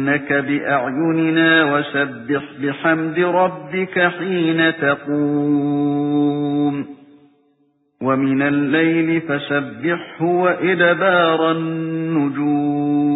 فَإِنَّكَ بِأَعْيُنِنَا وَسَبِّحْ بِحَمْدِ رَبِّكَ حِينَ تَقُومُ وَمِنَ اللَّيْلِ فَسَبِّحْهُ وَإِدْبَارَ النُّجُومِ